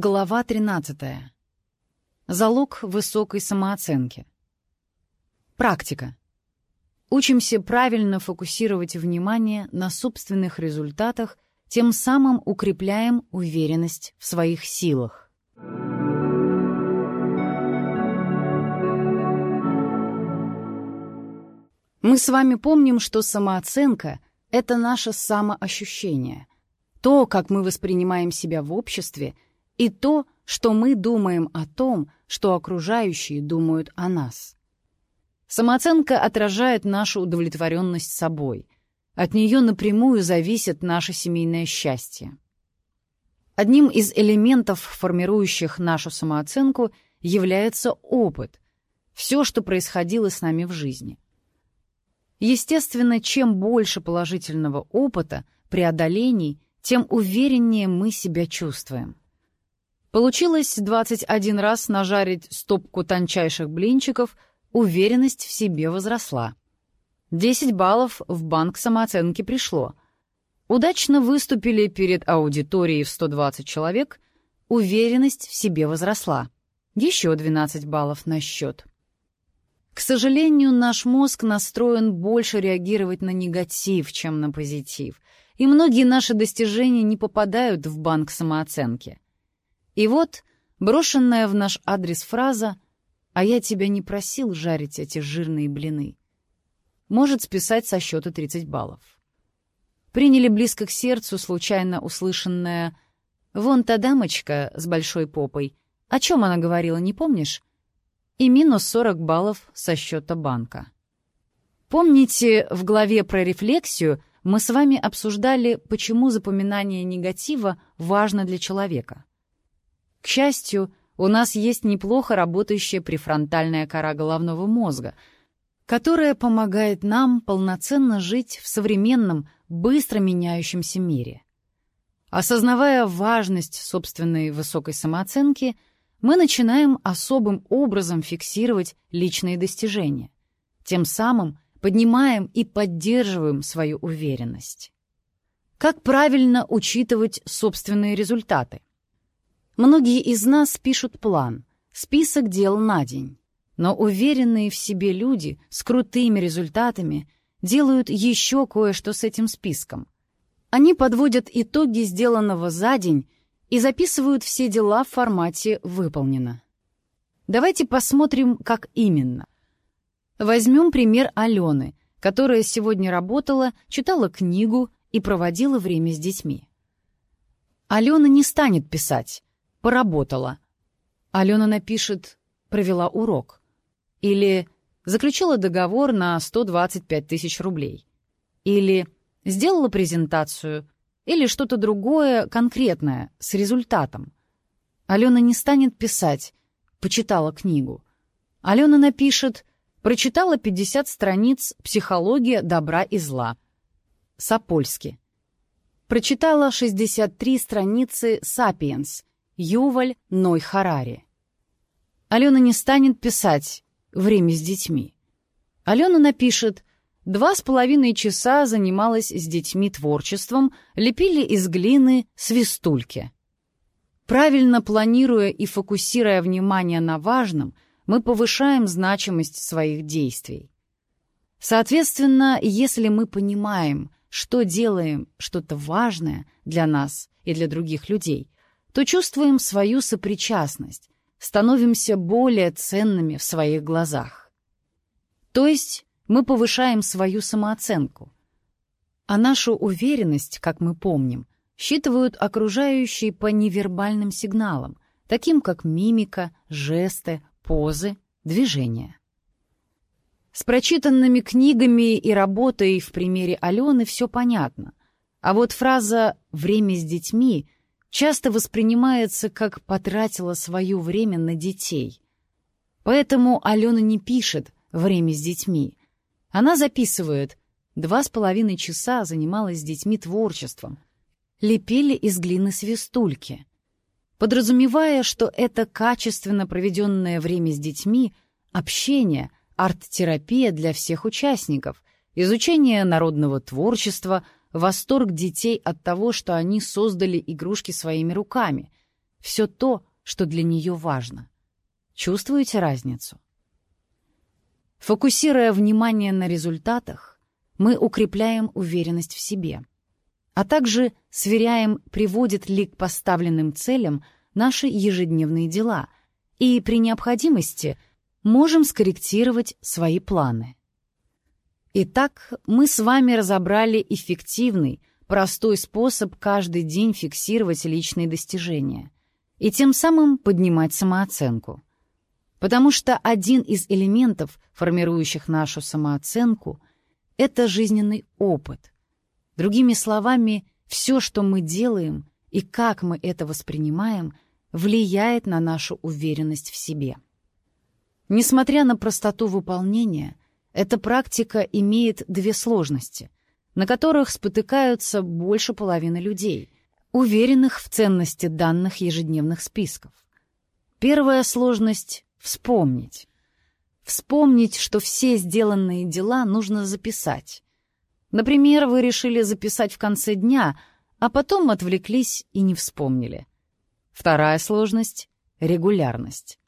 Глава 13. Залог высокой самооценки. Практика. Учимся правильно фокусировать внимание на собственных результатах, тем самым укрепляем уверенность в своих силах. Мы с вами помним, что самооценка — это наше самоощущение, то, как мы воспринимаем себя в обществе — и то, что мы думаем о том, что окружающие думают о нас. Самооценка отражает нашу удовлетворенность собой. От нее напрямую зависит наше семейное счастье. Одним из элементов, формирующих нашу самооценку, является опыт, все, что происходило с нами в жизни. Естественно, чем больше положительного опыта, преодолений, тем увереннее мы себя чувствуем. Получилось 21 раз нажарить стопку тончайших блинчиков, уверенность в себе возросла. 10 баллов в банк самооценки пришло. Удачно выступили перед аудиторией в 120 человек, уверенность в себе возросла. Еще 12 баллов на счет. К сожалению, наш мозг настроен больше реагировать на негатив, чем на позитив, и многие наши достижения не попадают в банк самооценки. И вот брошенная в наш адрес фраза «А я тебя не просил жарить эти жирные блины» может списать со счета 30 баллов. Приняли близко к сердцу случайно услышанное «Вон та дамочка с большой попой. О чем она говорила, не помнишь?» И минус 40 баллов со счета банка. Помните, в главе про рефлексию мы с вами обсуждали, почему запоминание негатива важно для человека. К счастью, у нас есть неплохо работающая префронтальная кора головного мозга, которая помогает нам полноценно жить в современном, быстро меняющемся мире. Осознавая важность собственной высокой самооценки, мы начинаем особым образом фиксировать личные достижения. Тем самым поднимаем и поддерживаем свою уверенность. Как правильно учитывать собственные результаты? Многие из нас пишут план, список дел на день. Но уверенные в себе люди с крутыми результатами делают еще кое-что с этим списком. Они подводят итоги сделанного за день и записывают все дела в формате «выполнено». Давайте посмотрим, как именно. Возьмем пример Алены, которая сегодня работала, читала книгу и проводила время с детьми. Алена не станет писать поработала. Алена напишет «провела урок» или «заключила договор на 125 тысяч рублей» или «сделала презентацию» или что-то другое конкретное, с результатом. Алена не станет писать «почитала книгу». Алена напишет «прочитала 50 страниц «Психология добра и зла». Сапольски. Прочитала 63 страницы «Сапиенс», Юваль Ной Харари. Алена не станет писать «Время с детьми». Алена напишет «Два с половиной часа занималась с детьми творчеством, лепили из глины свистульки». Правильно планируя и фокусируя внимание на важном, мы повышаем значимость своих действий. Соответственно, если мы понимаем, что делаем что-то важное для нас и для других людей – то чувствуем свою сопричастность, становимся более ценными в своих глазах. То есть мы повышаем свою самооценку. А нашу уверенность, как мы помним, считывают окружающие по невербальным сигналам, таким как мимика, жесты, позы, движения. С прочитанными книгами и работой в примере Алены все понятно. А вот фраза «время с детьми» часто воспринимается как потратила свое время на детей. Поэтому Алена не пишет «время с детьми». Она записывает «два с половиной часа занималась с детьми творчеством», лепили из глины свистульки, подразумевая, что это качественно проведенное время с детьми, общение, арт-терапия для всех участников, изучение народного творчества — восторг детей от того, что они создали игрушки своими руками. все то, что для нее важно. Чувствуете разницу? Фокусируя внимание на результатах, мы укрепляем уверенность в себе, а также сверяем, приводят ли к поставленным целям наши ежедневные дела, и при необходимости можем скорректировать свои планы. Итак, мы с вами разобрали эффективный, простой способ каждый день фиксировать личные достижения и тем самым поднимать самооценку. Потому что один из элементов, формирующих нашу самооценку, это жизненный опыт. Другими словами, все, что мы делаем и как мы это воспринимаем, влияет на нашу уверенность в себе. Несмотря на простоту выполнения, эта практика имеет две сложности, на которых спотыкаются больше половины людей, уверенных в ценности данных ежедневных списков. Первая сложность — вспомнить. Вспомнить, что все сделанные дела нужно записать. Например, вы решили записать в конце дня, а потом отвлеклись и не вспомнили. Вторая сложность — регулярность.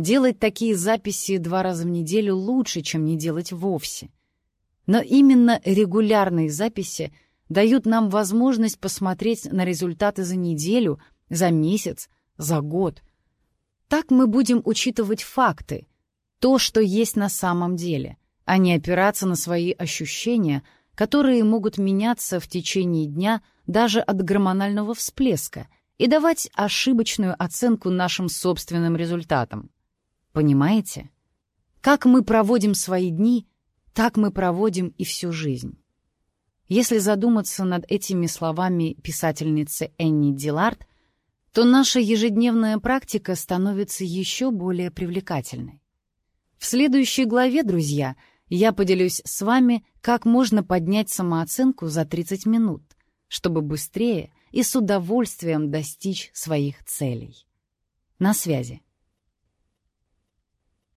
Делать такие записи два раза в неделю лучше, чем не делать вовсе. Но именно регулярные записи дают нам возможность посмотреть на результаты за неделю, за месяц, за год. Так мы будем учитывать факты, то, что есть на самом деле, а не опираться на свои ощущения, которые могут меняться в течение дня даже от гормонального всплеска и давать ошибочную оценку нашим собственным результатам. Понимаете? Как мы проводим свои дни, так мы проводим и всю жизнь. Если задуматься над этими словами писательницы Энни Дилард, то наша ежедневная практика становится еще более привлекательной. В следующей главе, друзья, я поделюсь с вами, как можно поднять самооценку за 30 минут, чтобы быстрее и с удовольствием достичь своих целей. На связи.